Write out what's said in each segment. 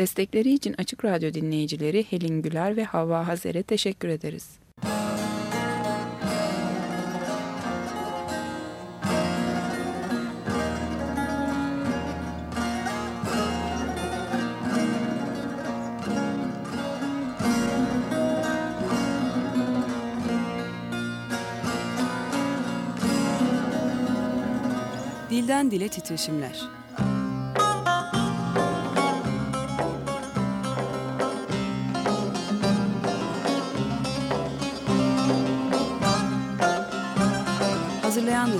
Destekleri için Açık Radyo dinleyicileri Helin Güler ve Havva Hazer'e teşekkür ederiz. Dilden Dile Titreşimler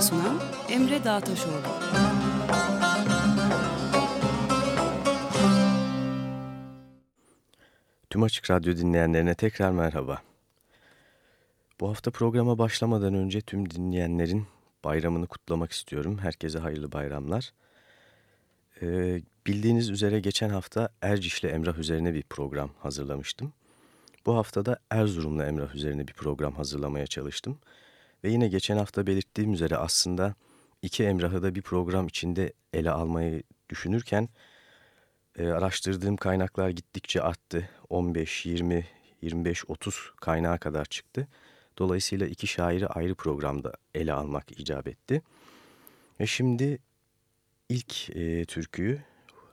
Hazırlayan sunan Emre Dağtaşoğlu Tüm Açık Radyo dinleyenlerine tekrar merhaba. Bu hafta programa başlamadan önce tüm dinleyenlerin bayramını kutlamak istiyorum. Herkese hayırlı bayramlar. Ee, bildiğiniz üzere geçen hafta Erciş'le Emrah üzerine bir program hazırlamıştım. Bu hafta da Erzurum'la Emrah üzerine bir program hazırlamaya çalıştım. Ve yine geçen hafta belirttiğim üzere aslında iki Emrah'ı da bir program içinde ele almayı düşünürken e, araştırdığım kaynaklar gittikçe arttı. 15, 20, 25, 30 kaynağa kadar çıktı. Dolayısıyla iki şairi ayrı programda ele almak icap etti. Ve şimdi ilk e, türküyü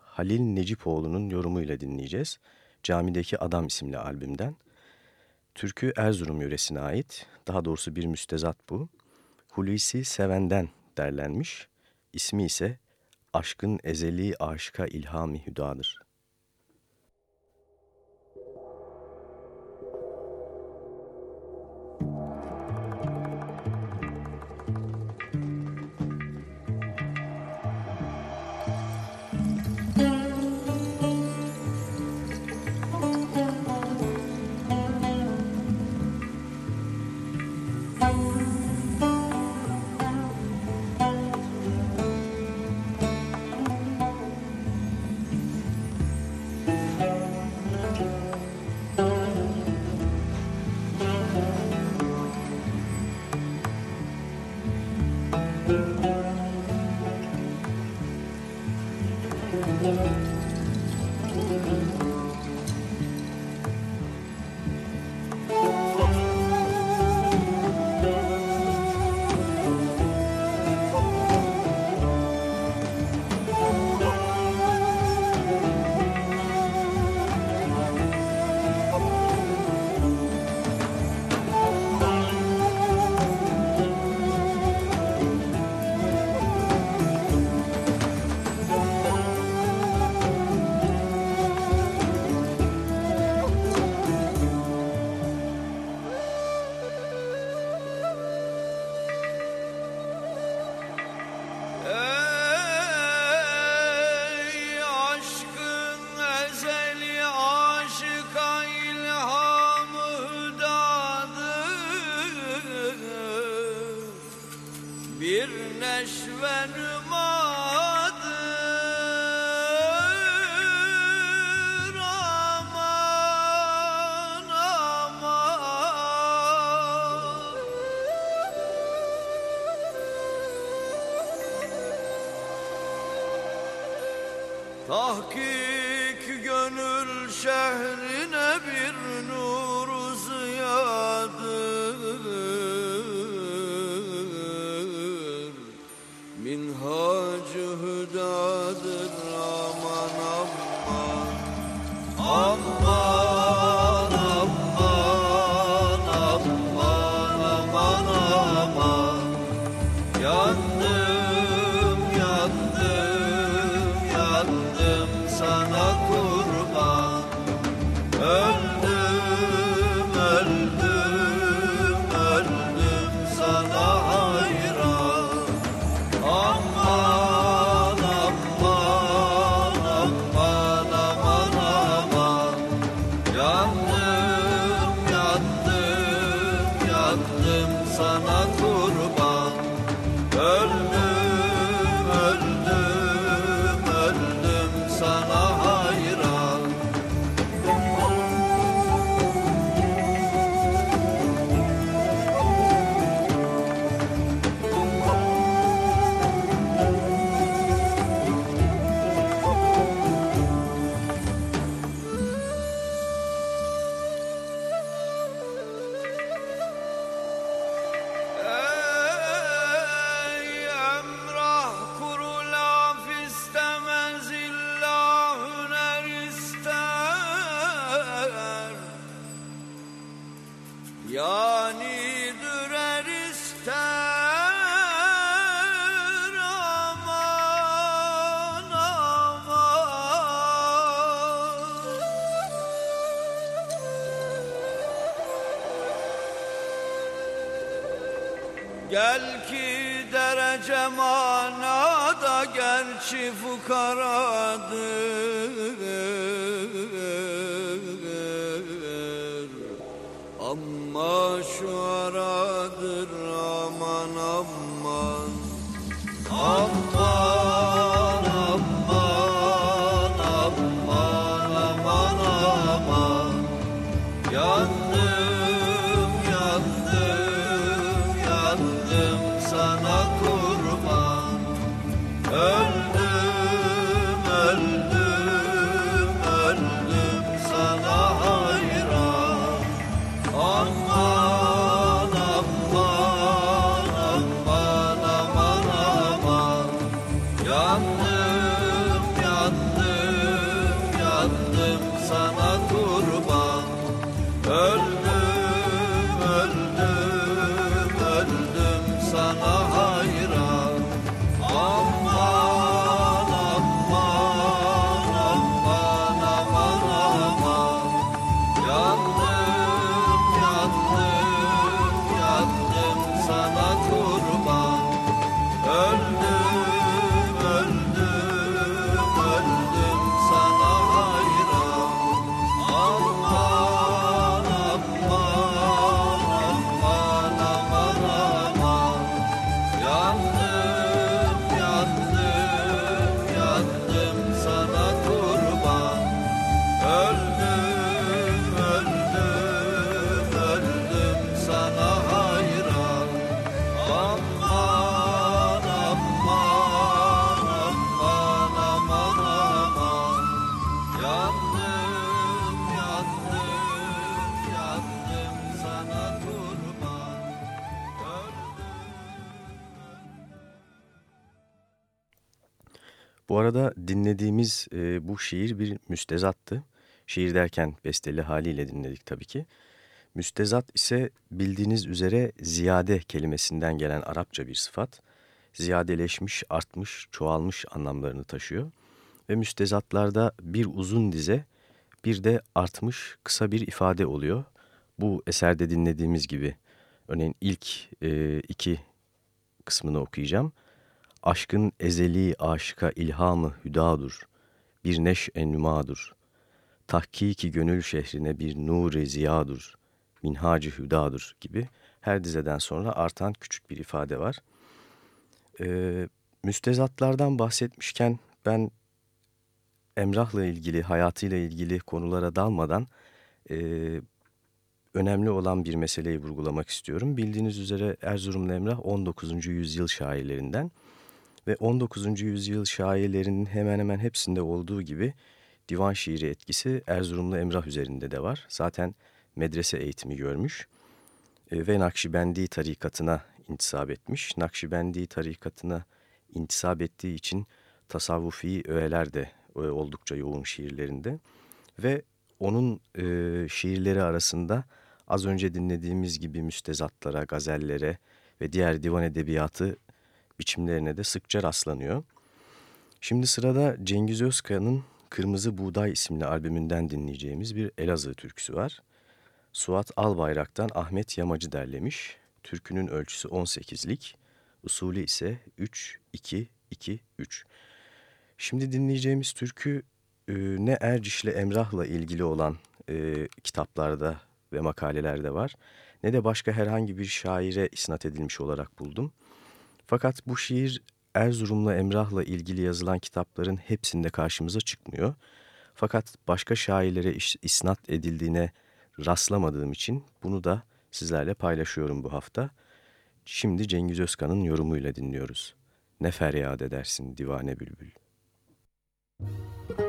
Halil Necipoğlu'nun yorumuyla dinleyeceğiz. Camideki Adam isimli albümden. Türkü Erzurum yöresine ait. Daha doğrusu bir müstezat bu. Hulusi Seven'den derlenmiş. İsmi ise Aşkın Ezeli Aşka İlhami Hüdadır. Tahkik gönül şehrine bir nur Gel ki derece manada gerçi fukaradır. Amma şu aradır aman aman Bu arada dinlediğimiz e, bu şiir bir müstezattı. Şiir derken besteli haliyle dinledik tabii ki. Müstezat ise bildiğiniz üzere ziyade kelimesinden gelen Arapça bir sıfat. Ziyadeleşmiş, artmış, çoğalmış anlamlarını taşıyor. Ve müstezatlarda bir uzun dize, bir de artmış kısa bir ifade oluyor. Bu eserde dinlediğimiz gibi. Örneğin ilk e, iki kısmını okuyacağım. Aşkın ezeli aşıka ilhamı hüdadur. Bir neş ennumadur. Tahkiki gönül şehrine bir nur-i ziyadur. Minhacı hüdadur gibi her dizeden sonra artan küçük bir ifade var. Ee, müstezatlardan bahsetmişken ben Emrah'la ilgili, hayatıyla ilgili konulara dalmadan e, önemli olan bir meseleyi vurgulamak istiyorum. Bildiğiniz üzere Erzurumlu Emrah 19. yüzyıl şairlerinden ve 19. yüzyıl şairlerinin hemen hemen hepsinde olduğu gibi divan şiiri etkisi Erzurumlu Emrah üzerinde de var. Zaten medrese eğitimi görmüş e, ve Nakşibendi tarikatına intisap etmiş. Nakşibendi tarikatına intisap ettiği için tasavvufi öğeler de e, oldukça yoğun şiirlerinde ve onun e, şiirleri arasında az önce dinlediğimiz gibi müstezatlara, gazellere ve diğer divan edebiyatı biçimlerine de sıkça rastlanıyor. Şimdi sırada Cengiz Özkaya'nın Kırmızı Buğday isimli albümünden dinleyeceğimiz bir Elazığ türküsü var. Suat Albayrak'tan Ahmet Yamacı derlemiş. Türkünün ölçüsü 18'lik, usulü ise 3-2-2-3. Şimdi dinleyeceğimiz türkü e, ne Erciş'le Emrah'la ilgili olan e, kitaplarda ve makalelerde var ne de başka herhangi bir şaire isnat edilmiş olarak buldum. Fakat bu şiir Erzurum'la Emrah'la ilgili yazılan kitapların hepsinde karşımıza çıkmıyor. Fakat başka şairlere isnat edildiğine rastlamadığım için bunu da sizlerle paylaşıyorum bu hafta. Şimdi Cengiz Özkan'ın yorumuyla dinliyoruz. Ne feryat edersin divane bülbül. feryat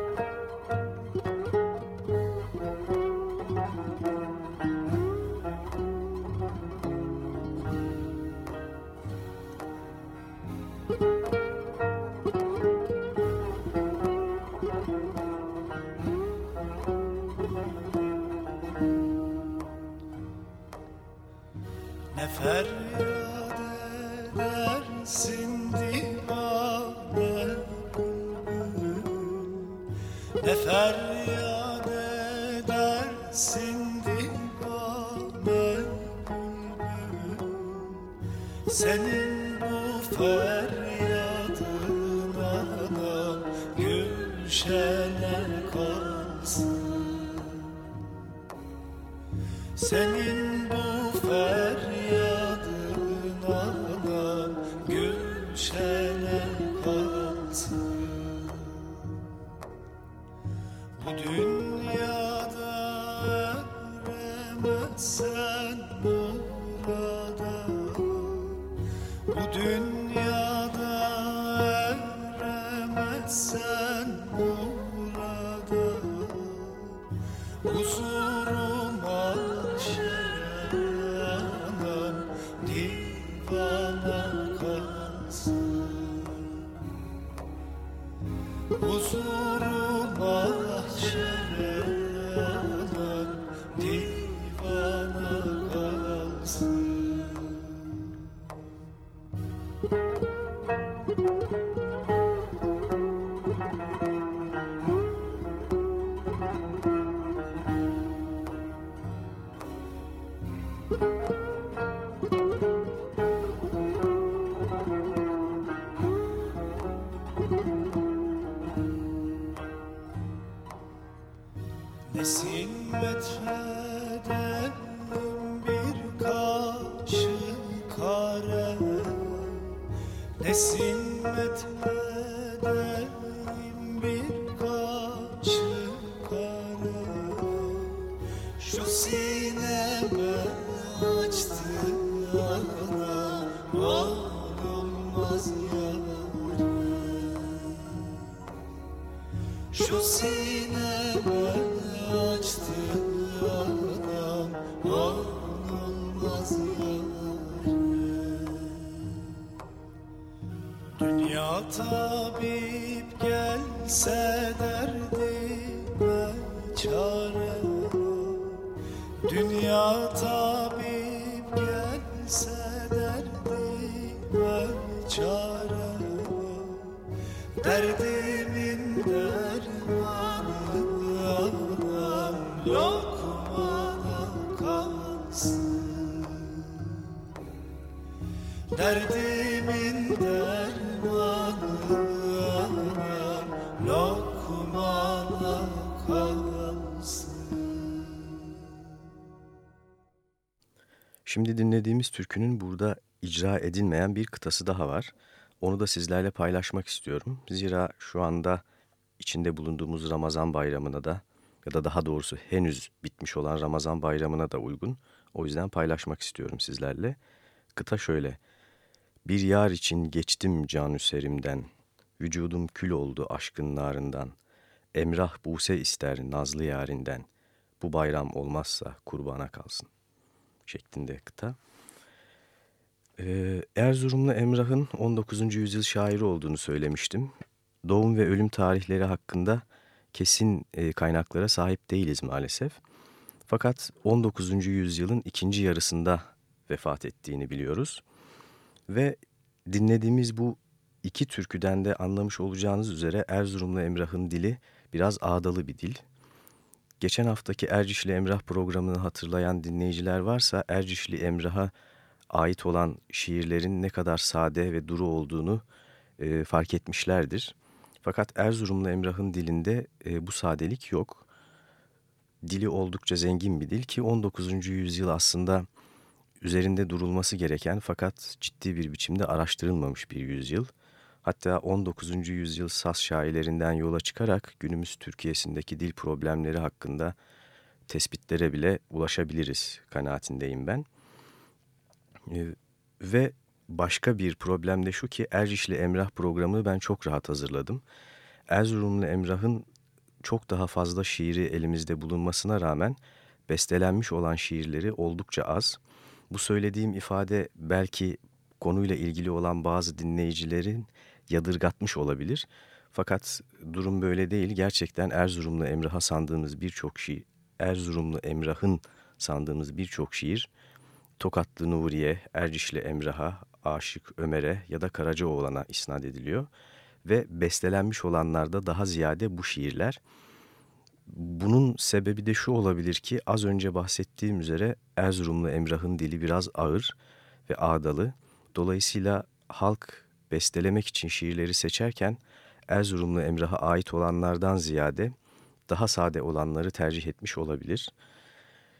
time. Türkünün burada icra edilmeyen bir kıtası daha var. Onu da sizlerle paylaşmak istiyorum. Zira şu anda içinde bulunduğumuz Ramazan bayramına da ya da daha doğrusu henüz bitmiş olan Ramazan bayramına da uygun. O yüzden paylaşmak istiyorum sizlerle. Kıta şöyle. Bir yar için geçtim canü serimden. Vücudum kül oldu aşkın narından. Emrah buse ister nazlı yarinden. Bu bayram olmazsa kurbana kalsın. Şeklinde kıta. Ee, Erzurumlu Emrah'ın 19. yüzyıl şairi olduğunu söylemiştim. Doğum ve ölüm tarihleri hakkında kesin e, kaynaklara sahip değiliz maalesef. Fakat 19. yüzyılın ikinci yarısında vefat ettiğini biliyoruz. Ve dinlediğimiz bu iki türküden de anlamış olacağınız üzere Erzurumlu Emrah'ın dili biraz ağdalı bir dil. Geçen haftaki Ercişli Emrah programını hatırlayan dinleyiciler varsa Ercişli Emrah'a ait olan şiirlerin ne kadar sade ve duru olduğunu e, fark etmişlerdir. Fakat Erzurumlu Emrah'ın dilinde e, bu sadelik yok. Dili oldukça zengin bir dil ki 19. yüzyıl aslında üzerinde durulması gereken fakat ciddi bir biçimde araştırılmamış bir yüzyıl. Hatta 19. yüzyıl Saz şairlerinden yola çıkarak günümüz Türkiye'sindeki dil problemleri hakkında tespitlere bile ulaşabiliriz kanaatindeyim ben. Ee, ve başka bir problem de şu ki Ercişli Emrah programını ben çok rahat hazırladım. Erzurumlu Emrah'ın çok daha fazla şiiri elimizde bulunmasına rağmen bestelenmiş olan şiirleri oldukça az. Bu söylediğim ifade belki konuyla ilgili olan bazı dinleyicilerin yadırgatmış olabilir. Fakat durum böyle değil. Gerçekten Erzurumlu Emrah'a sandığımız birçok şiir, Erzurumlu Emrah'ın sandığımız birçok şiir Tokatlı Nuriye, Ercişli Emrah'a, Aşık Ömer'e ya da Karacaoğlan'a isnat ediliyor. Ve bestelenmiş olanlarda daha ziyade bu şiirler. Bunun sebebi de şu olabilir ki az önce bahsettiğim üzere Erzurumlu Emrah'ın dili biraz ağır ve ağdalı. Dolayısıyla halk bestelemek için şiirleri seçerken Erzurumlu Emrah'a ait olanlardan ziyade daha sade olanları tercih etmiş olabilir.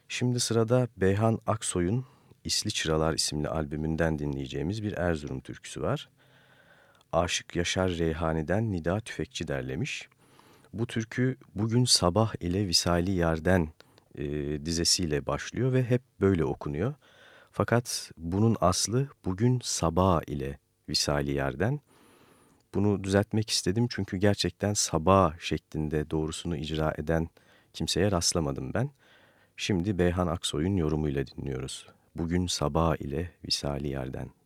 Şimdi sırada Beyhan Aksoy'un İsli Çıralar isimli albümünden dinleyeceğimiz bir Erzurum türküsü var. Aşık Yaşar Reyhani'den Nida Tüfekçi derlemiş. Bu türkü bugün sabah ile Visali Yerden e, dizesiyle başlıyor ve hep böyle okunuyor. Fakat bunun aslı bugün sabah ile Visali Yerden. Bunu düzeltmek istedim çünkü gerçekten sabah şeklinde doğrusunu icra eden kimseye rastlamadım ben. Şimdi Beyhan Aksoy'un yorumuyla dinliyoruz. Bugün sabah ile Visali Yerden.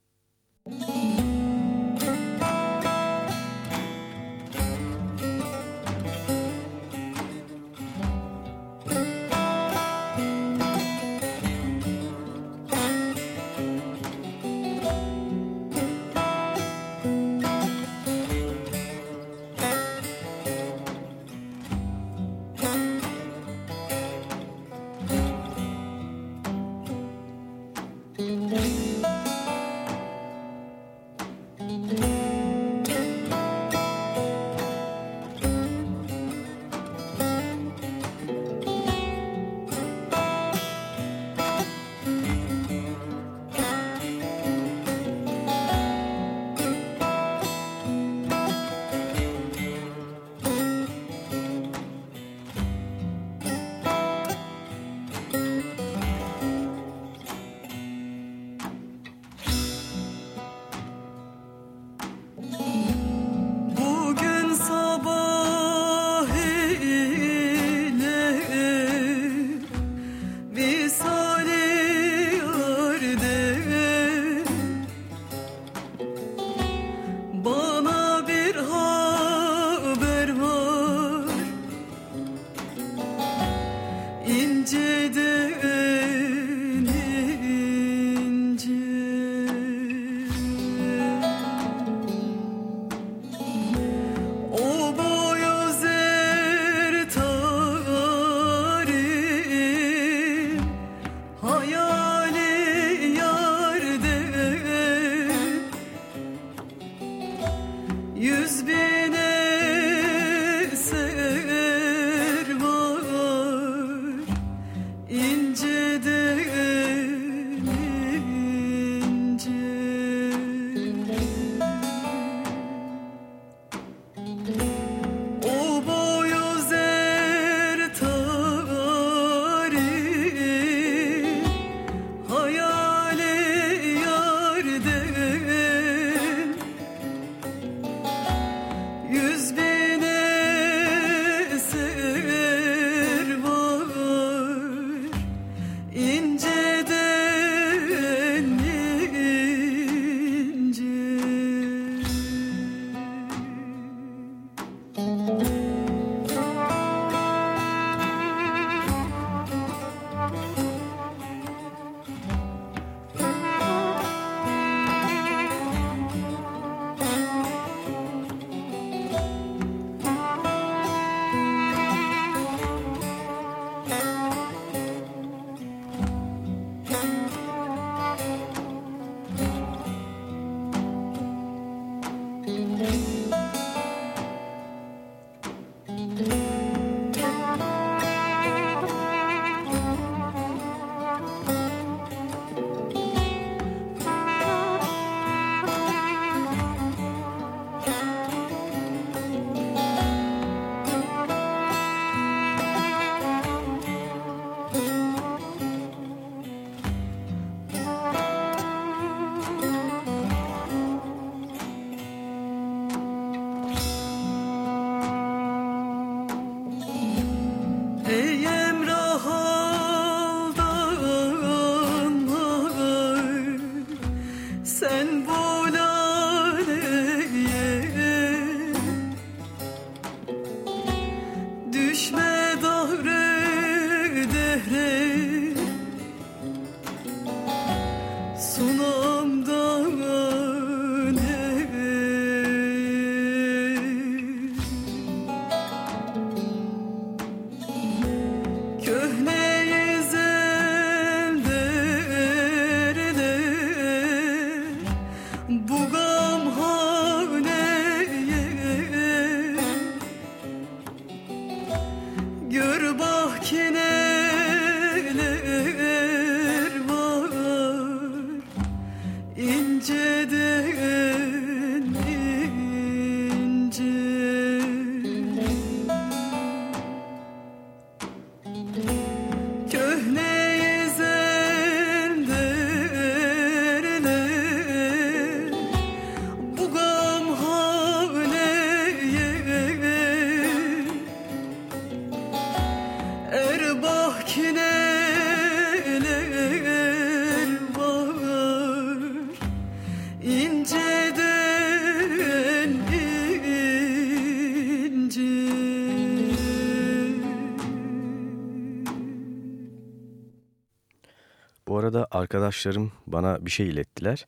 Arkadaşlarım bana bir şey ilettiler.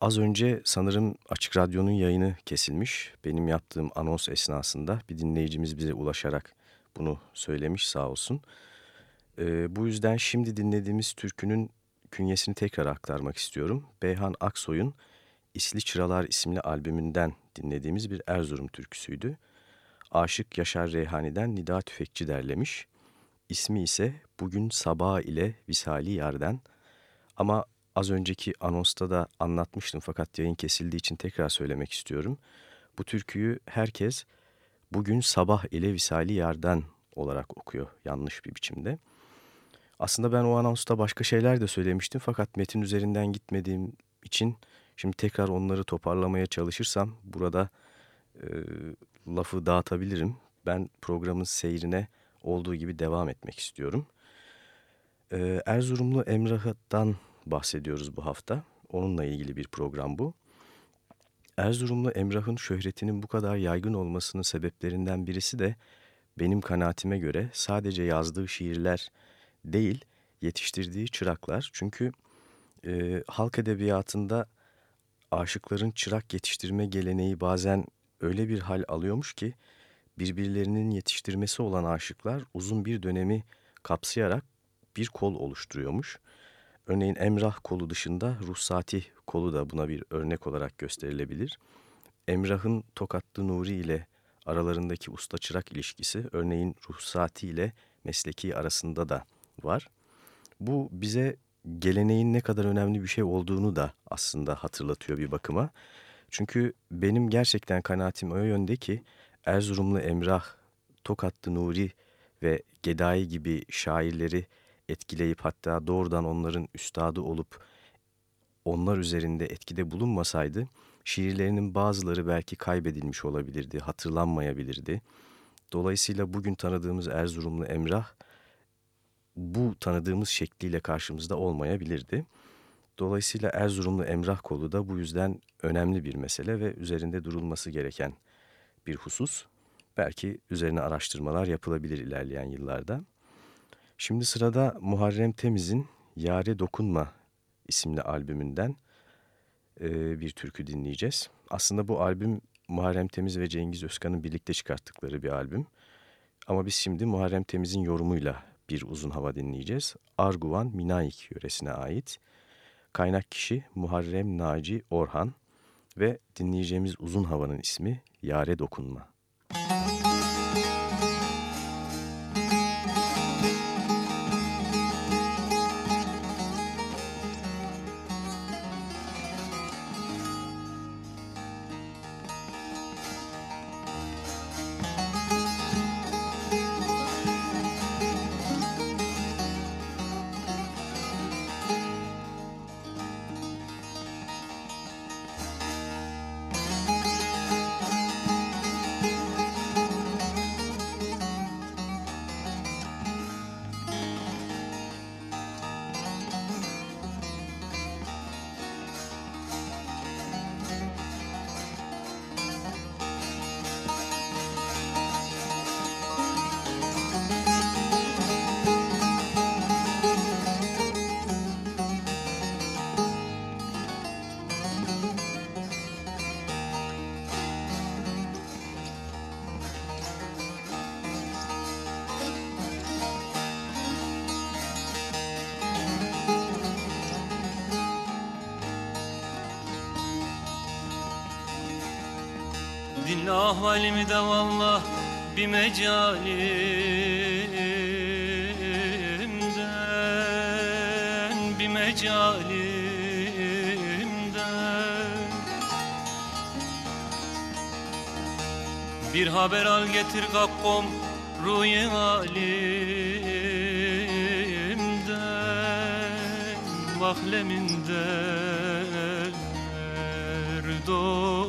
Az önce sanırım Açık Radyo'nun yayını kesilmiş. Benim yaptığım anons esnasında bir dinleyicimiz bize ulaşarak bunu söylemiş sağ olsun. Ee, bu yüzden şimdi dinlediğimiz türkünün künyesini tekrar aktarmak istiyorum. Beyhan Aksoy'un İsli Çıralar isimli albümünden dinlediğimiz bir Erzurum türküsüydü. Aşık Yaşar Reyhani'den Nida Tüfekçi derlemiş. İsmi ise Bugün Sabah ile Visali Yarden. Ama az önceki anonsta da anlatmıştım fakat yayın kesildiği için tekrar söylemek istiyorum. Bu türküyü herkes Bugün Sabah ile Visali Yarden olarak okuyor yanlış bir biçimde. Aslında ben o anonsta başka şeyler de söylemiştim fakat metin üzerinden gitmediğim için şimdi tekrar onları toparlamaya çalışırsam burada e, lafı dağıtabilirim. Ben programın seyrine olduğu gibi devam etmek istiyorum. Ee, Erzurumlu Emrah'tan bahsediyoruz bu hafta. Onunla ilgili bir program bu. Erzurumlu Emrah'ın şöhretinin bu kadar yaygın olmasının sebeplerinden birisi de benim kanaatime göre sadece yazdığı şiirler değil, yetiştirdiği çıraklar. Çünkü e, halk edebiyatında aşıkların çırak yetiştirme geleneği bazen öyle bir hal alıyormuş ki birbirlerinin yetiştirmesi olan aşıklar uzun bir dönemi kapsayarak bir kol oluşturuyormuş. Örneğin Emrah kolu dışında Ruhsati kolu da buna bir örnek olarak gösterilebilir. Emrah'ın Tokatlı Nuri ile aralarındaki usta çırak ilişkisi örneğin Ruhsati ile mesleki arasında da var. Bu bize geleneğin ne kadar önemli bir şey olduğunu da aslında hatırlatıyor bir bakıma. Çünkü benim gerçekten kanaatim o yönde ki Erzurumlu Emrah, Tokatlı Nuri ve Gedai gibi şairleri etkileyip hatta doğrudan onların üstadı olup onlar üzerinde etkide bulunmasaydı şiirlerinin bazıları belki kaybedilmiş olabilirdi, hatırlanmayabilirdi. Dolayısıyla bugün tanıdığımız Erzurumlu Emrah bu tanıdığımız şekliyle karşımızda olmayabilirdi. Dolayısıyla Erzurumlu Emrah kolu da bu yüzden önemli bir mesele ve üzerinde durulması gereken bir husus. Belki üzerine araştırmalar yapılabilir ilerleyen yıllarda. Şimdi sırada Muharrem Temiz'in Yare Dokunma isimli albümünden bir türkü dinleyeceğiz. Aslında bu albüm Muharrem Temiz ve Cengiz Özkan'ın birlikte çıkarttıkları bir albüm. Ama biz şimdi Muharrem Temiz'in yorumuyla bir uzun hava dinleyeceğiz. Arguvan Minaik yöresine ait. Kaynak kişi Muharrem Naci Orhan ve dinleyeceğimiz uzun havanın ismi Yare Dokunma. Dinle vallah bir mecalimden Bir mecalimden. Bir haber al getir kakkom ruhi alimden Mahleminden Erdo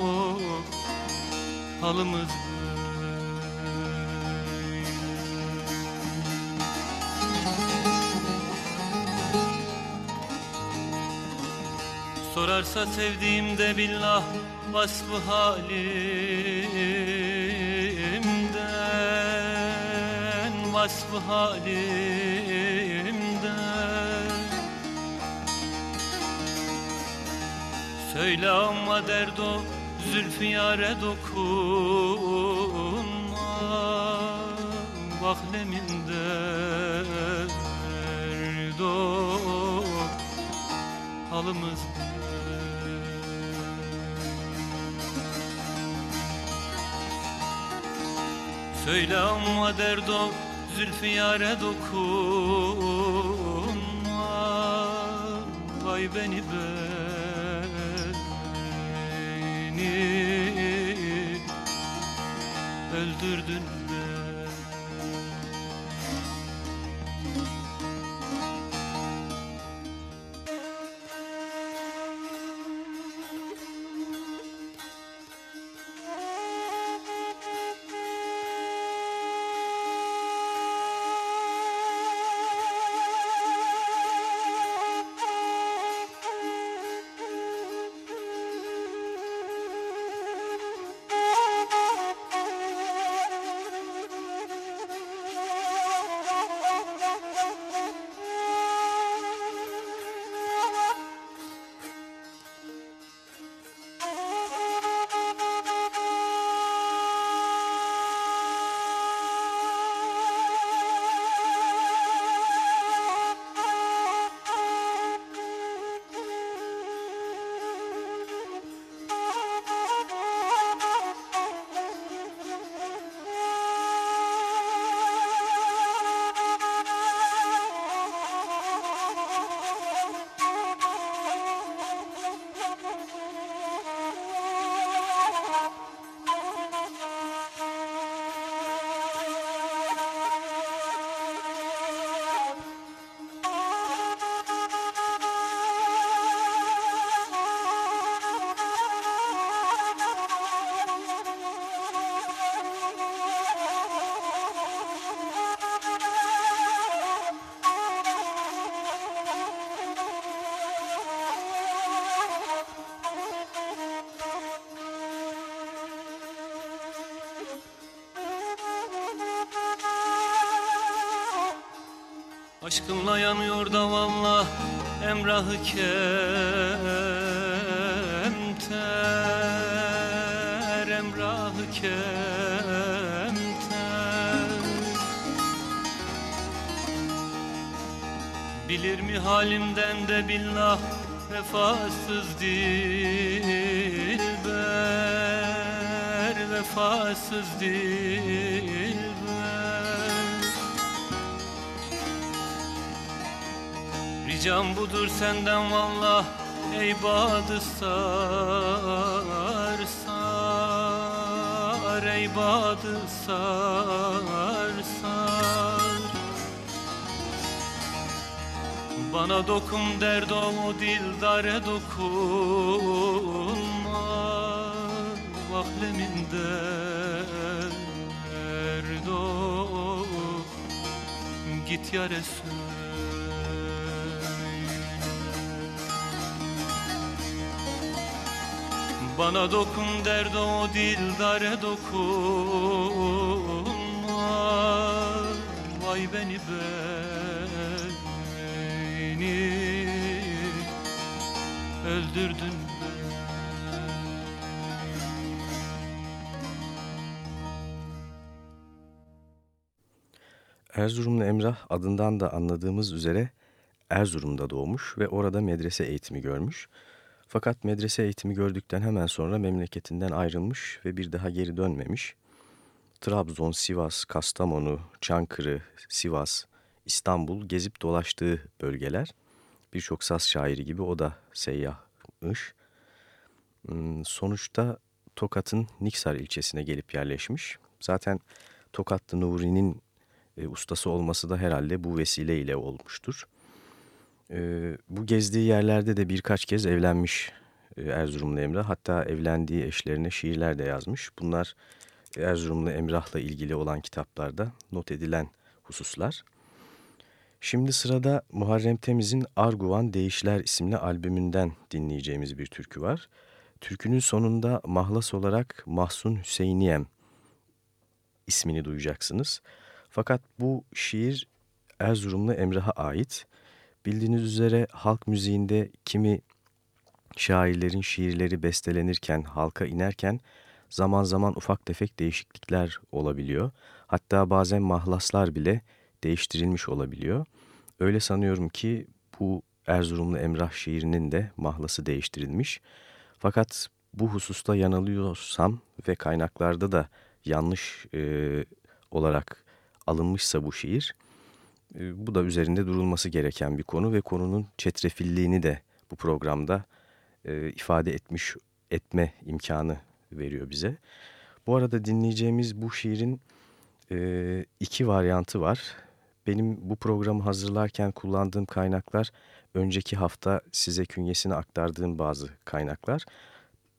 halımız Sorarsa sevdiğimde billah vasfı halimden Vasfı halimden. Söyle ama derdo zülfiyare dokunma Vahleminde derdo halımız Söyle ama derdo zülfiyare dokunma. Vay beni beni. Öldürdün be Aşkınla yanıyor da valla emrahı kemter Emrahı kemter. Bilir mi halimden de billah vefasız dilber Vefasız dilber Ricam budur senden vallah ey badı sar sar ey badı sar sar. Bana dokun derdo o dildare dokunma Vahleminde erdo git ya Resul Bana dokun derdo o dildare dokunma Vay beni beni. Öldürdün Erzurumlu Emrah adından da anladığımız üzere Erzurum'da doğmuş ve orada medrese eğitimi görmüş. Fakat medrese eğitimi gördükten hemen sonra memleketinden ayrılmış ve bir daha geri dönmemiş. Trabzon, Sivas, Kastamonu, Çankırı, Sivas, İstanbul gezip dolaştığı bölgeler. birçok saz şairi gibi o da seyyahmış. Hmm, sonuçta Tokat'ın Niksar ilçesine gelip yerleşmiş. Zaten Tokatlı Nuri'nin e, ustası olması da herhalde bu vesileyle olmuştur. E, bu gezdiği yerlerde de birkaç kez evlenmiş e, Erzurumlu Emrah. Hatta evlendiği eşlerine şiirler de yazmış. Bunlar Erzurumlu Emrah'la ilgili olan kitaplarda not edilen hususlar. Şimdi sırada Muharrem Temiz'in Arguvan Değişler isimli albümünden dinleyeceğimiz bir türkü var. Türkünün sonunda mahlas olarak Mahsun Hüseyiniyem ismini duyacaksınız. Fakat bu şiir Erzurumlu Emrah'a ait. Bildiğiniz üzere halk müziğinde kimi şairlerin şiirleri bestelenirken, halka inerken zaman zaman ufak tefek değişiklikler olabiliyor. Hatta bazen mahlaslar bile değiştirilmiş olabiliyor. Öyle sanıyorum ki bu Erzurumlu Emrah şiirinin de mahlası değiştirilmiş. Fakat bu hususta yanılıyorsam ve kaynaklarda da yanlış e, olarak alınmışsa bu şiir, e, bu da üzerinde durulması gereken bir konu ve konunun çetrefilliğini de bu programda e, ifade etmiş etme imkanı veriyor bize. Bu arada dinleyeceğimiz bu şiirin e, iki varyantı var. Benim bu programı hazırlarken kullandığım kaynaklar önceki hafta size künyesini aktardığım bazı kaynaklar.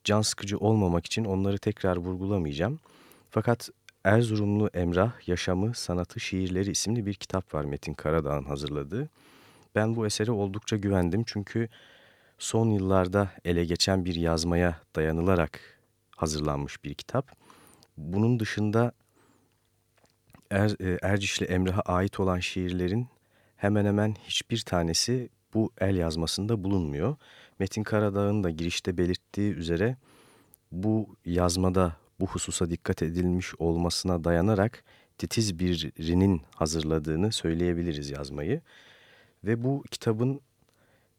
Can sıkıcı olmamak için onları tekrar vurgulamayacağım. Fakat Erzurumlu Emrah Yaşamı, Sanatı, Şiirleri isimli bir kitap var Metin Karadağ'ın hazırladığı. Ben bu esere oldukça güvendim çünkü son yıllarda ele geçen bir yazmaya dayanılarak hazırlanmış bir kitap. Bunun dışında er, e, Ercişli Emrah'a ait olan şiirlerin hemen hemen hiçbir tanesi bu el yazmasında bulunmuyor. Metin Karadağ'ın da girişte belirttiği üzere bu yazmada bu hususa dikkat edilmiş olmasına dayanarak titiz birinin hazırladığını söyleyebiliriz yazmayı. Ve bu kitabın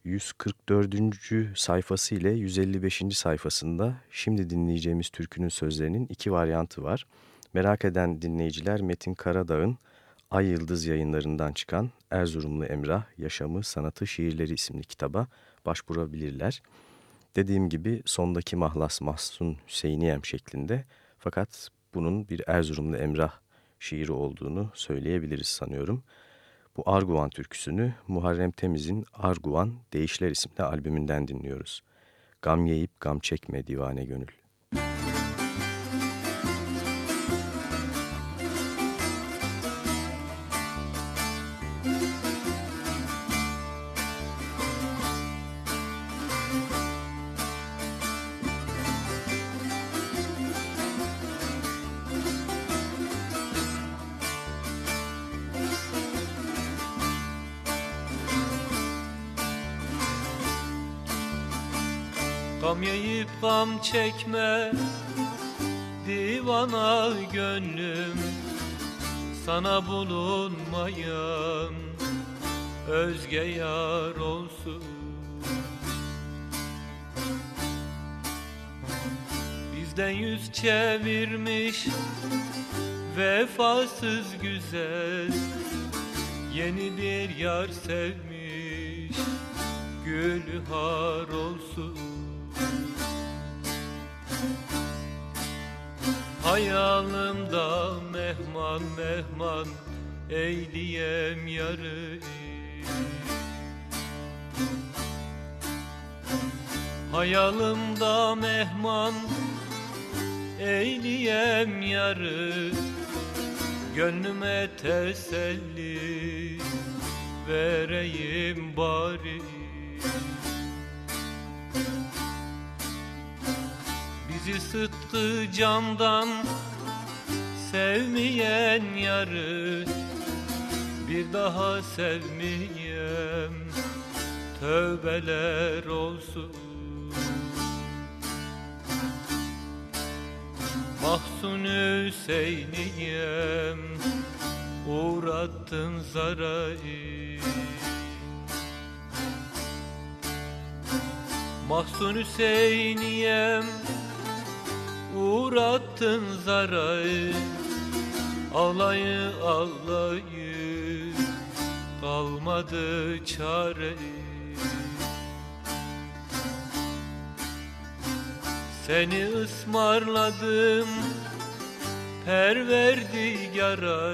144. sayfası ile 155. sayfasında şimdi dinleyeceğimiz türkünün sözlerinin iki varyantı var. Merak eden dinleyiciler Metin Karadağ'ın Ay Yıldız yayınlarından çıkan Erzurumlu Emrah, Yaşamı, Sanatı, Şiirleri isimli kitaba başvurabilirler. Dediğim gibi sondaki mahlas Mahsun Hüseyiniyem şeklinde fakat bunun bir Erzurumlu Emrah şiiri olduğunu söyleyebiliriz sanıyorum. Bu Arguvan türküsünü Muharrem Temiz'in Arguvan Değişler isimli albümünden dinliyoruz. Gam yiyip gam çekme divane gönül. Çekme Divana gönlüm. Sana bulunmayan Özge yar olsun. Bizden yüz çevirmiş Vefasız güzel. Yeni bir yar sevmiş Gülhar olsun Hayalimda mehman mehman eyleyem yarı. Hayalimda mehman eyleyem yarı. Gönlüme teselli vereyim bari Bizi sıtkı candan sevmeyen yarı Bir daha sevmeyem. Tövbeler olsun. Mahzun Hüseyin'iyem uğrattın zarayı. Mahzun Hüseyin'iyem uğrattın zarayı Alayı alayı kalmadı çareyi. Seni ısmarladım perverdigara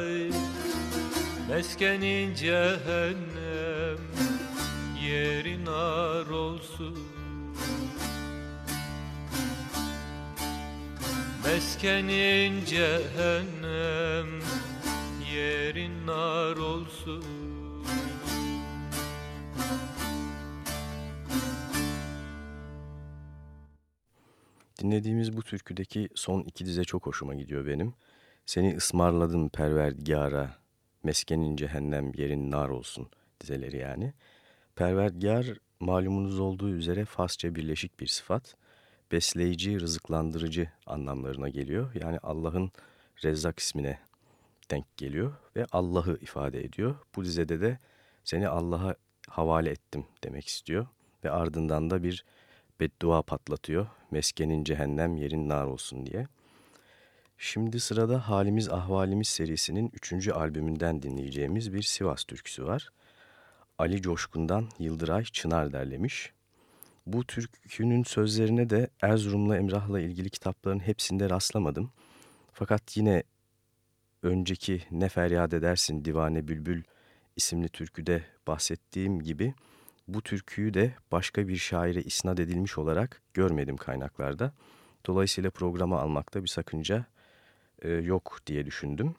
Meskenin cehennem yerin ar olsun. Meskenin cehennem yerin nar olsun Dinlediğimiz bu türküdeki son iki dize çok hoşuma gidiyor benim. Seni ısmarladım perverdigara, meskenin cehennem yerin nar olsun dizeleri yani. Perverdigar malumunuz olduğu üzere Farsça birleşik bir sıfat. Besleyici, rızıklandırıcı anlamlarına geliyor. Yani Allah'ın Rezzak ismine denk geliyor ve Allah'ı ifade ediyor. Bu dizede de seni Allah'a havale ettim demek istiyor. Ve ardından da bir beddua patlatıyor. Meskenin cehennem yerin nar olsun diye. Şimdi sırada Halimiz Ahvalimiz serisinin 3. albümünden dinleyeceğimiz bir Sivas türküsü var. Ali Coşkun'dan Yıldıray Çınar derlemiş. Bu türkünün sözlerine de Erzurum'la Emrah'la ilgili kitapların hepsinde rastlamadım. Fakat yine önceki Ne Feryat Edersin Divane Bülbül isimli türküde bahsettiğim gibi bu türküyü de başka bir şaire isnat edilmiş olarak görmedim kaynaklarda. Dolayısıyla programa almakta bir sakınca e, yok diye düşündüm.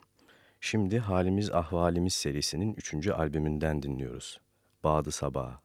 Şimdi Halimiz Ahvalimiz serisinin 3. albümünden dinliyoruz. Bağdı Sabah.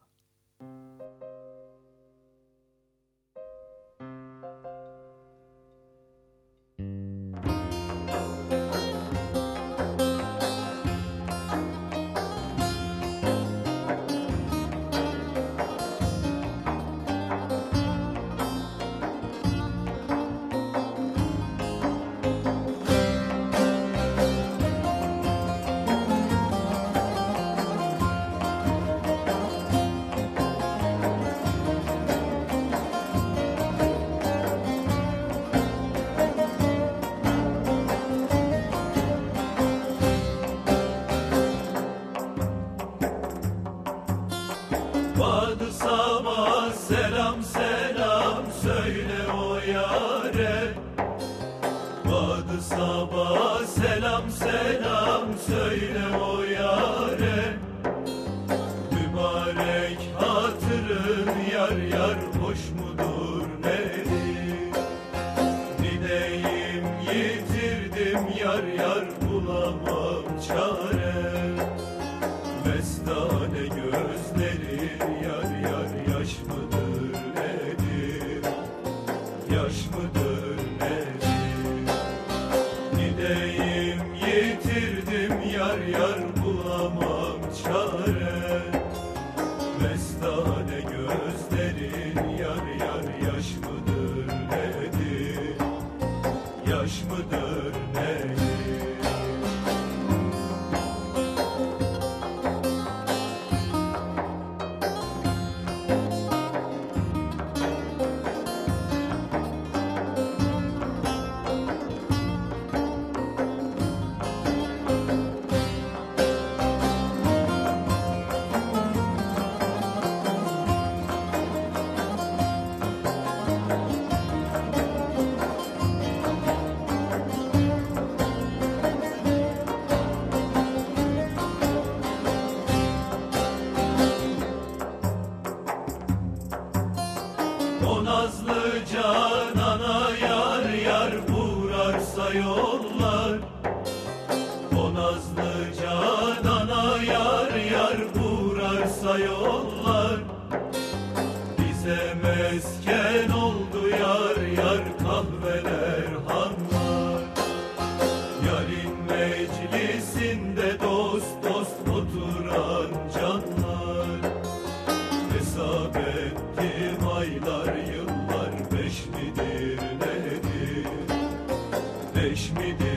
Weź mi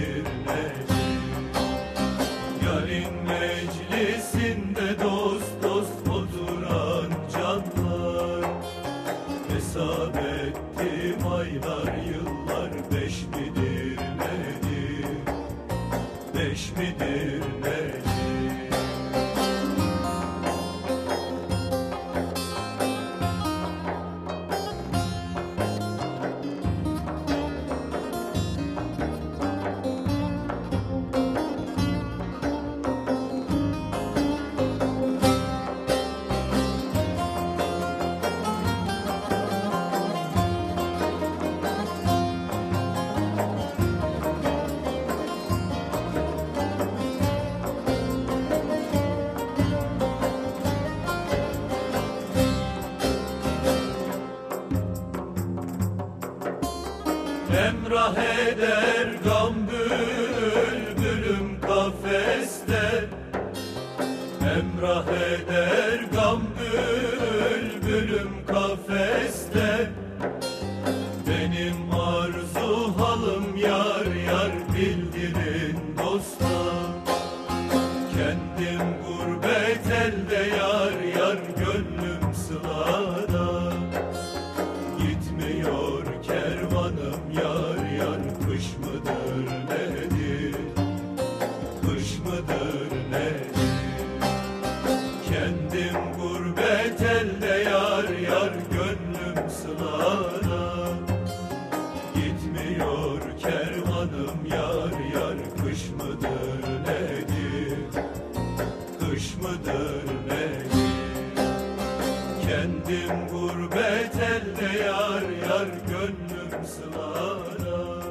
Kendim gurbet elde yar yar gönlüm sılada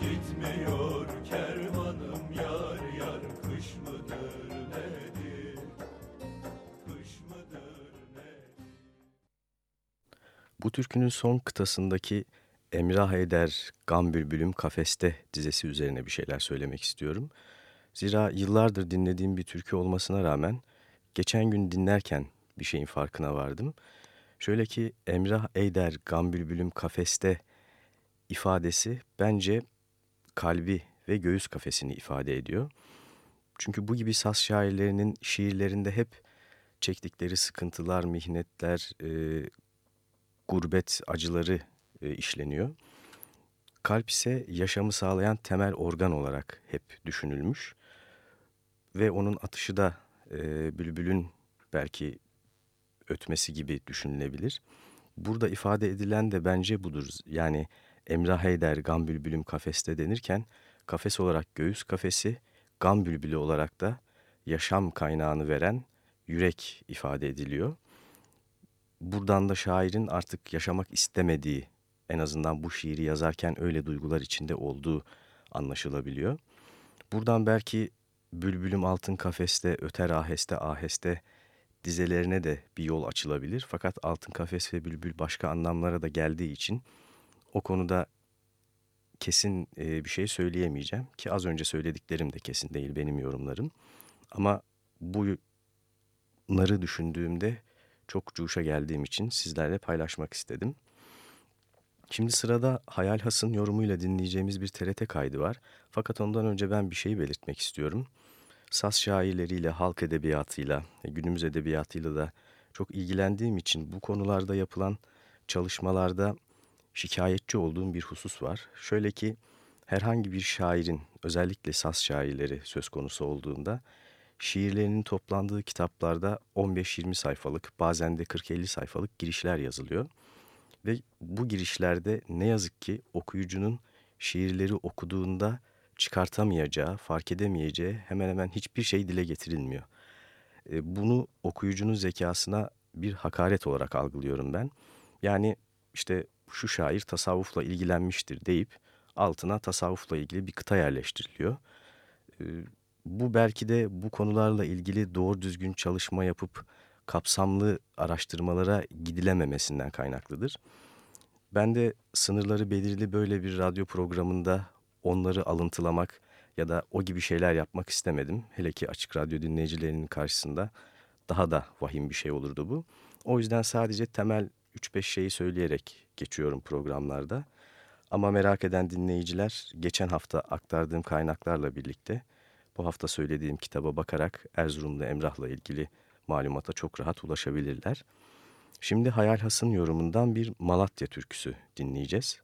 Gitmiyor kervanım yar yar kış mıdır nedir? Kış mıdır nedir? Bu türkünün son kıtasındaki Emrah Eder, Gam Bülbülüm Kafeste dizesi üzerine bir şeyler söylemek istiyorum. Zira yıllardır dinlediğim bir türkü olmasına rağmen geçen gün dinlerken bir şeyin farkına vardım. Şöyle ki Emrah Eder, Gam Bülbülüm Kafeste ifadesi bence kalbi ve göğüs kafesini ifade ediyor. Çünkü bu gibi saz şairlerinin şiirlerinde hep çektikleri sıkıntılar, mihnetler, e, gurbet acıları e, işleniyor. Kalp ise yaşamı sağlayan temel organ olarak hep düşünülmüş. Ve onun atışı da e, bülbülün belki ötmesi gibi düşünülebilir. Burada ifade edilen de bence budur. Yani Emrah Heyder gam bülbülüm kafeste denirken kafes olarak göğüs kafesi, gam bülbülü olarak da yaşam kaynağını veren yürek ifade ediliyor. Buradan da şairin artık yaşamak istemediği, en azından bu şiiri yazarken öyle duygular içinde olduğu anlaşılabiliyor. Buradan belki Bülbülüm Altın Kafeste, Öter Aheste Aheste dizelerine de bir yol açılabilir. Fakat Altın Kafes ve Bülbül başka anlamlara da geldiği için o konuda kesin e, bir şey söyleyemeyeceğim. Ki az önce söylediklerim de kesin değil benim yorumlarım. Ama bunları düşündüğümde çok cuşa geldiğim için sizlerle paylaşmak istedim. Şimdi sırada Hayal Has'ın yorumuyla dinleyeceğimiz bir TRT kaydı var. Fakat ondan önce ben bir şey belirtmek istiyorum. Saz şairleriyle, halk edebiyatıyla, günümüz edebiyatıyla da çok ilgilendiğim için bu konularda yapılan çalışmalarda şikayetçi olduğum bir husus var. Şöyle ki herhangi bir şairin, özellikle saz şairleri söz konusu olduğunda şiirlerinin toplandığı kitaplarda 15-20 sayfalık, bazen de 40-50 sayfalık girişler yazılıyor. Ve bu girişlerde ne yazık ki okuyucunun şiirleri okuduğunda çıkartamayacağı, fark edemeyeceği hemen hemen hiçbir şey dile getirilmiyor. E, bunu okuyucunun zekasına bir hakaret olarak algılıyorum ben. Yani işte şu şair tasavvufla ilgilenmiştir deyip altına tasavvufla ilgili bir kıta yerleştiriliyor. E, bu belki de bu konularla ilgili doğru düzgün çalışma yapıp kapsamlı araştırmalara gidilememesinden kaynaklıdır. Ben de sınırları belirli böyle bir radyo programında onları alıntılamak ya da o gibi şeyler yapmak istemedim. Hele ki açık radyo dinleyicilerinin karşısında daha da vahim bir şey olurdu bu. O yüzden sadece temel 3-5 şeyi söyleyerek geçiyorum programlarda. Ama merak eden dinleyiciler geçen hafta aktardığım kaynaklarla birlikte bu hafta söylediğim kitaba bakarak Erzurumlu Emrah'la ilgili malumata çok rahat ulaşabilirler. Şimdi Hayal Has'ın yorumundan bir Malatya türküsü dinleyeceğiz.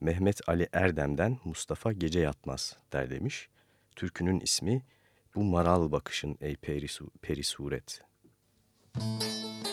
Mehmet Ali Erdem'den Mustafa Gece Yatmaz der demiş. Türkünün ismi Bu Maral Bakışın Ey Peri, peri. Müzik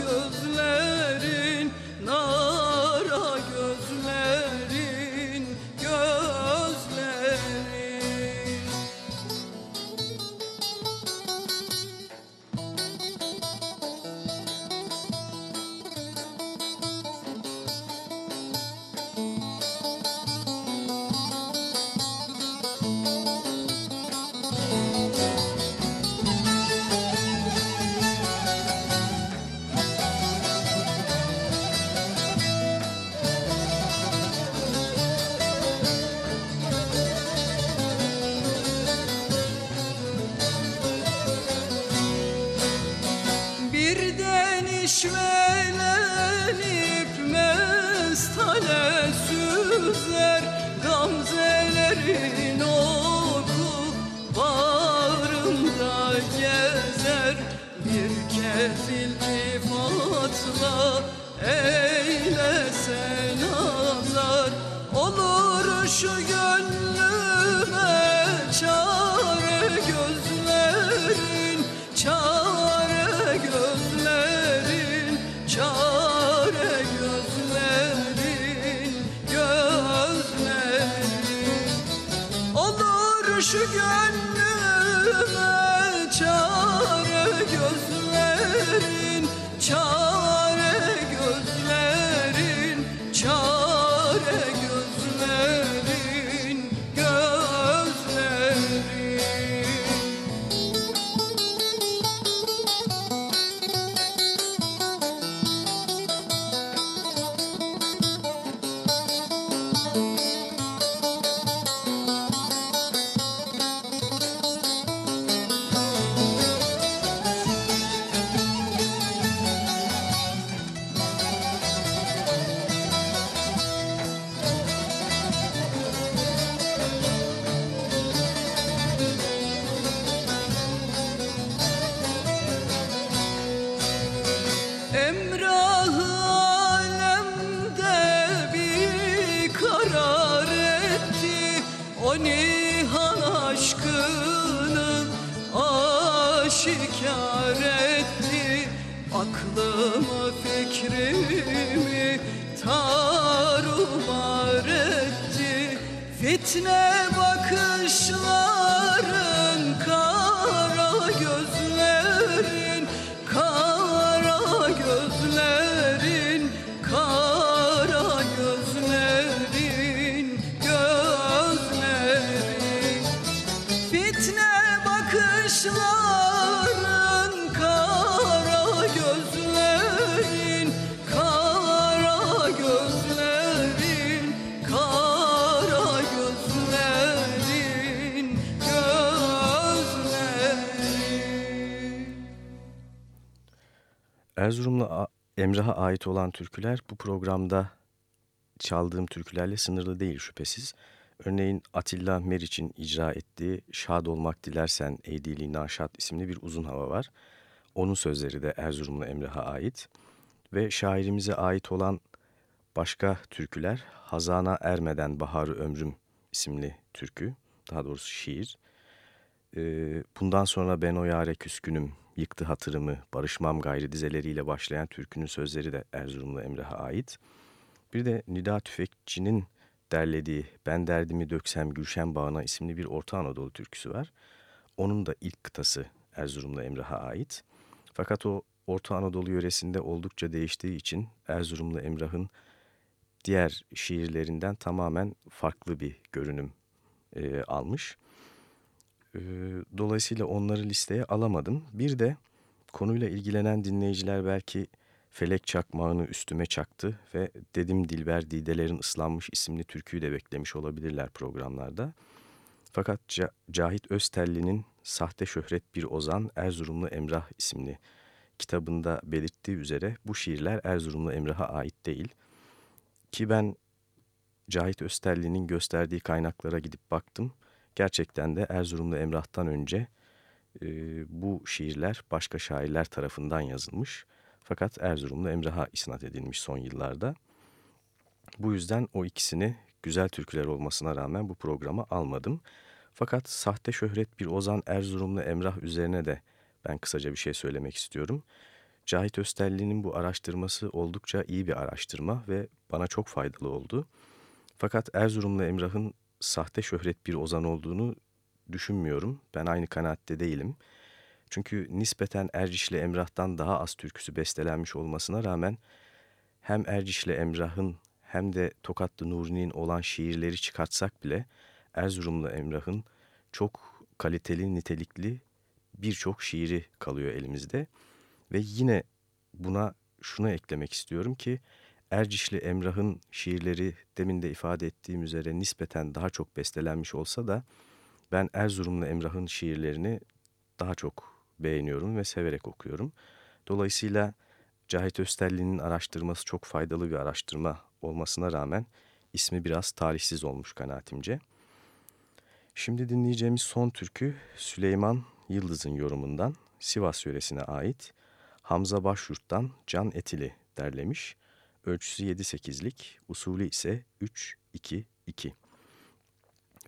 göz Emrah'a ait olan türküler bu programda çaldığım türkülerle sınırlı değil şüphesiz. Örneğin Atilla Meriç'in icra ettiği Şad Olmak Dilersen Ey Dili Naşat isimli bir uzun hava var. Onun sözleri de Erzurumlu Emrah'a ait. Ve şairimize ait olan başka türküler Hazana Ermeden Baharı Ömrüm isimli türkü, daha doğrusu şiir. Ee, bundan sonra ben o yare küskünüm, yıktı hatırımı, barışmam gayri dizeleriyle başlayan türkünün sözleri de Erzurumlu Emrah'a ait. Bir de Nida Tüfekçi'nin derlediği Ben Derdimi Döksem Gülşen Bağına isimli bir Orta Anadolu türküsü var. Onun da ilk kıtası Erzurumlu Emrah'a ait. Fakat o Orta Anadolu yöresinde oldukça değiştiği için Erzurumlu Emrah'ın diğer şiirlerinden tamamen farklı bir görünüm e, almış. E, dolayısıyla onları listeye alamadım. Bir de konuyla ilgilenen dinleyiciler belki Felek çakmağını üstüme çaktı ve Dedim Dilber Didelerin ıslanmış isimli türküyü de beklemiş olabilirler programlarda. Fakat Cahit Öztelli'nin Sahte Şöhret Bir Ozan Erzurumlu Emrah isimli kitabında belirttiği üzere bu şiirler Erzurumlu Emrah'a ait değil. Ki ben Cahit Österli'nin gösterdiği kaynaklara gidip baktım. Gerçekten de Erzurumlu Emrah'tan önce e, bu şiirler başka şairler tarafından yazılmış. Fakat Erzurumlu Emrah'a isnat edilmiş son yıllarda. Bu yüzden o ikisini güzel türküler olmasına rağmen bu programa almadım. Fakat sahte şöhret bir Ozan Erzurumlu Emrah üzerine de ben kısaca bir şey söylemek istiyorum. Cahit Österli'nin bu araştırması oldukça iyi bir araştırma ve bana çok faydalı oldu. Fakat Erzurumlu Emrah'ın sahte şöhret bir ozan olduğunu düşünmüyorum. Ben aynı kanaatte değilim. Çünkü nispeten Erciş'le Emrah'tan daha az türküsü bestelenmiş olmasına rağmen hem Erciş'le Emrah'ın hem de Tokatlı Nuri'nin olan şiirleri çıkartsak bile Erzurumlu Emrah'ın çok kaliteli, nitelikli birçok şiiri kalıyor elimizde. Ve yine buna şunu eklemek istiyorum ki Ercişli Emrah'ın şiirleri demin de ifade ettiğim üzere nispeten daha çok bestelenmiş olsa da ben Erzurumlu Emrah'ın şiirlerini daha çok beğeniyorum ve severek okuyorum. Dolayısıyla Cahit Österli'nin araştırması çok faydalı bir araştırma olmasına rağmen ismi biraz tarihsiz olmuş kanaatimce. Şimdi dinleyeceğimiz son türkü Süleyman Yıldız'ın yorumundan Sivas yöresine ait Hamza Başyurt'tan Can Etili derlemiş. Ölçüsü 7-8'lik, usulü ise 3-2-2.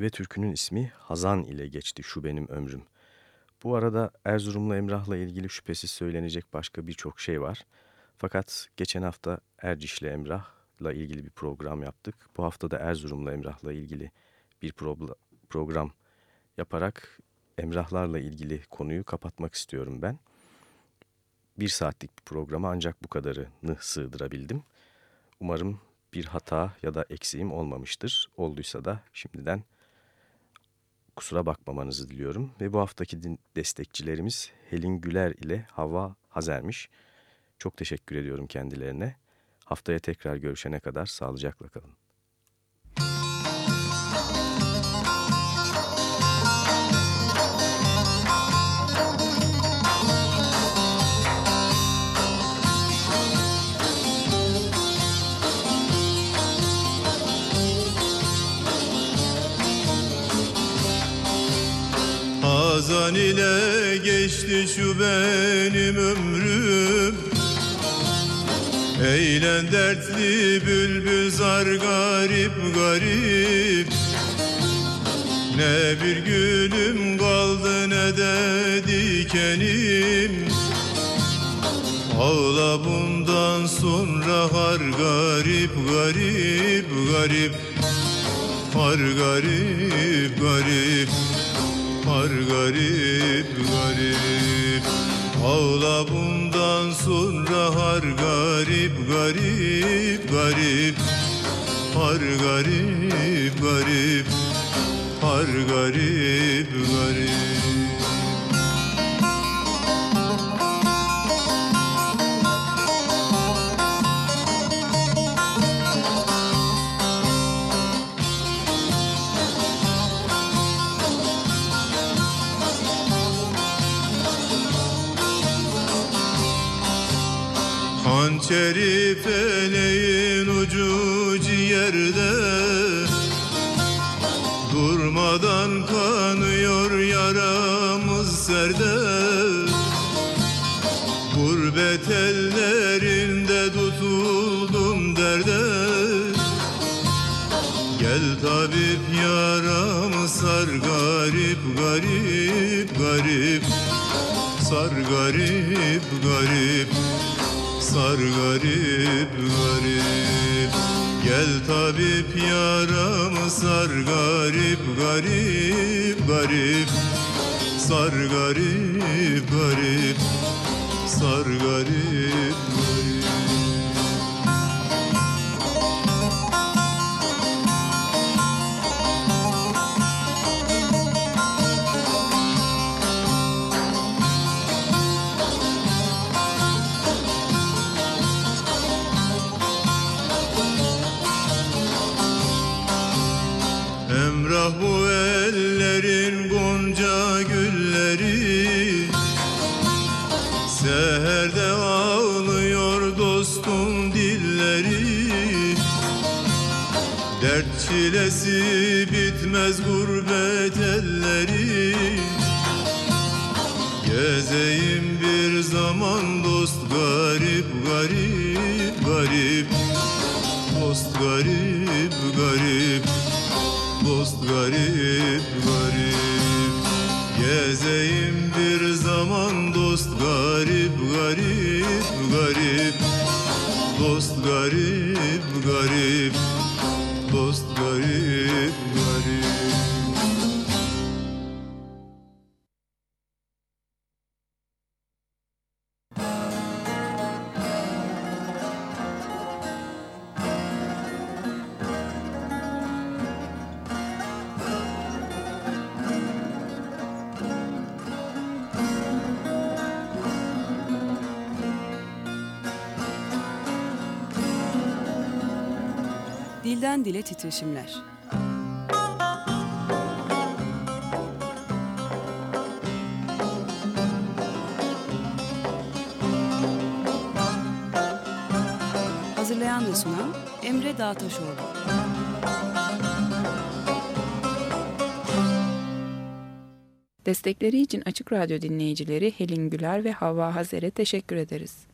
Ve türkünün ismi Hazan ile geçti şu benim ömrüm. Bu arada Erzurumlu Emrah'la ilgili şüphesiz söylenecek başka birçok şey var. Fakat geçen hafta Erciş'le Emrah'la ilgili bir program yaptık. Bu hafta da Erzurumlu Emrah'la ilgili bir pro program yaparak Emrahlarla ilgili konuyu kapatmak istiyorum ben. Bir saatlik bir programa ancak bu kadarını sığdırabildim. Umarım bir hata ya da eksiğim olmamıştır. Olduysa da şimdiden kusura bakmamanızı diliyorum. Ve bu haftaki destekçilerimiz Helin Güler ile Hava Hazermiş. Çok teşekkür ediyorum kendilerine. Haftaya tekrar görüşene kadar sağlıcakla kalın. Hazan ile geçti şu benim ömrüm. Eğlen dertli bülbül zar garip garip. Ne bir gülüm kaldı ne de dikenim. Ağla bundan sonra har garip garip garip. Har garip garip Har garip garip. Ağla bundan sonra har garip garip garip. Har garip garip. Har garip garip Hançeri feleğin ucu ciğerde. Durmadan kanıyor yaramız serde. Gurbet ellerinde tutuldum derde. Gel tabip yaramı sar garip garip garip. Sar garip garip sar garip garip Gel tabip yaramı sar garip garip. Garip Sar garip. Garip Sar garip Dilden dile titreşimler. Hazırlayan ve sunan Emre Dağtaşoğlu. Destekleri için Açık Radyo dinleyicileri Helin Güler ve Havva Hazer'e teşekkür ederiz.